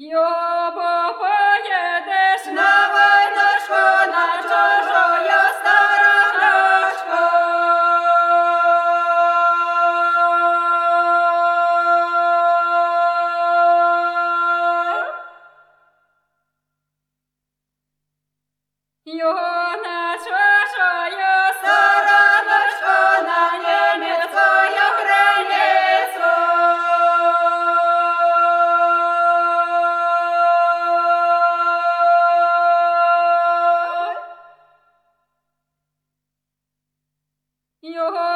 Його поїдеш на войнашко, на чужою стара грашко. Його 哟呵。